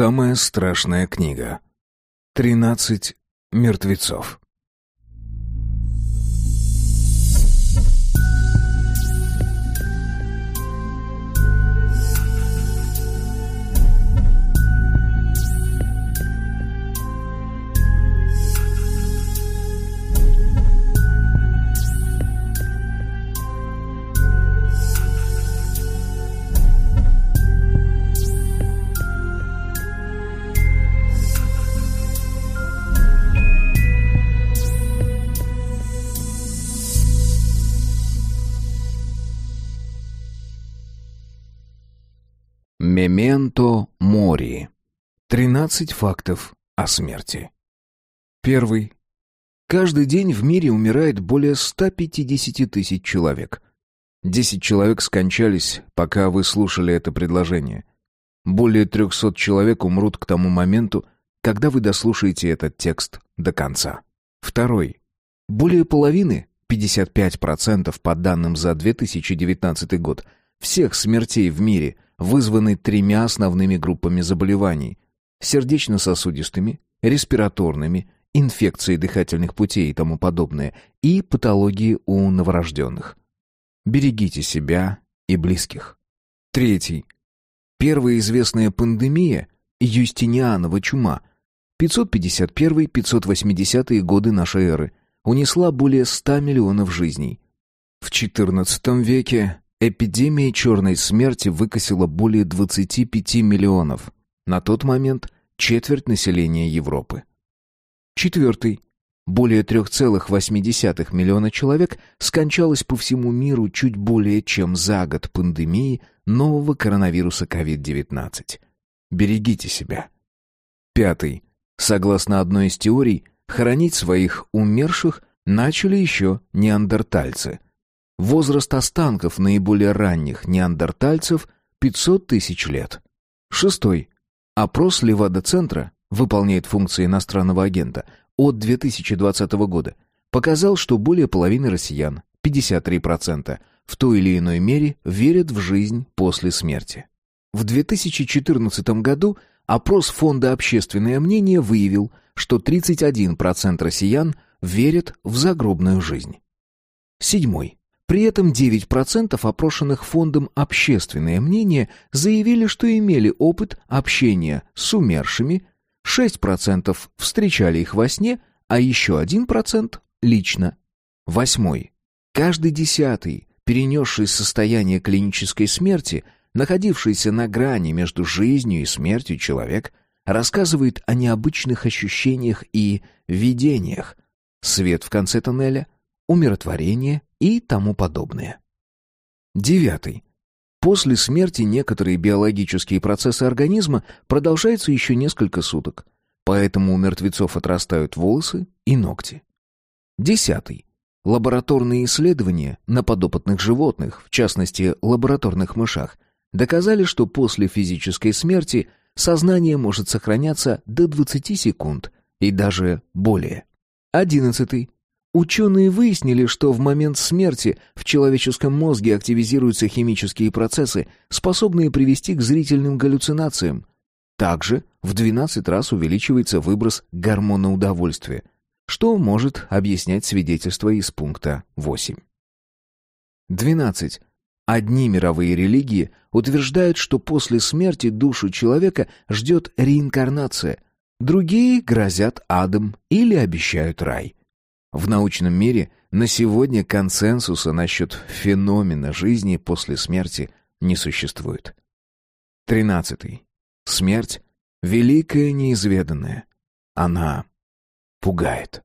Самая страшная книга. Тринадцать мертвецов. Мементо мори. Тринадцать фактов о смерти. Первый. Каждый день в мире умирает более 150 тысяч человек. Десять человек скончались, пока вы слушали это предложение. Более 300 человек умрут к тому моменту, когда вы дослушаете этот текст до конца. Второй. Более половины, 55% по данным за 2019 год, всех смертей в мире – вызваны тремя основными группами заболеваний – сердечно-сосудистыми, респираторными, инфекцией дыхательных путей и тому подобное, и патологии у новорожденных. Берегите себя и близких. Третий. Первая известная пандемия – Юстинианова чума – 551-580 годы нашей эры – унесла более 100 миллионов жизней. В XIV веке Эпидемия черной смерти выкосила более 25 миллионов. На тот момент четверть населения Европы. Четвертый. Более 3,8 миллиона человек скончалось по всему миру чуть более чем за год пандемии нового коронавируса COVID-19. Берегите себя. Пятый. Согласно одной из теорий, хоронить своих умерших начали еще неандертальцы – Возраст останков наиболее ранних неандертальцев – 500 тысяч лет. Шестой. Опрос Левада-центра выполняет функции иностранного агента от 2020 года. Показал, что более половины россиян, 53%, в той или иной мере верят в жизнь после смерти. В 2014 году опрос Фонда «Общественное мнение» выявил, что 31% россиян верят в загробную жизнь. Седьмой. При этом 9% опрошенных фондом «Общественное мнение» заявили, что имели опыт общения с умершими, 6% встречали их во сне, а еще 1% лично. Восьмой. Каждый десятый, перенесший состояние клинической смерти, находившийся на грани между жизнью и смертью человек, рассказывает о необычных ощущениях и видениях. Свет в конце тоннеля, умиротворение и тому подобное. Девятый. После смерти некоторые биологические процессы организма продолжаются еще несколько суток, поэтому у мертвецов отрастают волосы и ногти. Десятый. Лабораторные исследования на подопытных животных, в частности лабораторных мышах, доказали, что после физической смерти сознание может сохраняться до 20 секунд и даже более. Одиннадцатый. Ученые выяснили, что в момент смерти в человеческом мозге активизируются химические процессы, способные привести к зрительным галлюцинациям. Также в 12 раз увеличивается выброс гормона удовольствия, что может объяснять свидетельство из пункта 8. 12. Одни мировые религии утверждают, что после смерти душу человека ждет реинкарнация, другие грозят адом или обещают рай. В научном мире на сегодня консенсуса насчет феномена жизни после смерти не существует. Тринадцатый. Смерть — великая неизведанная. Она пугает.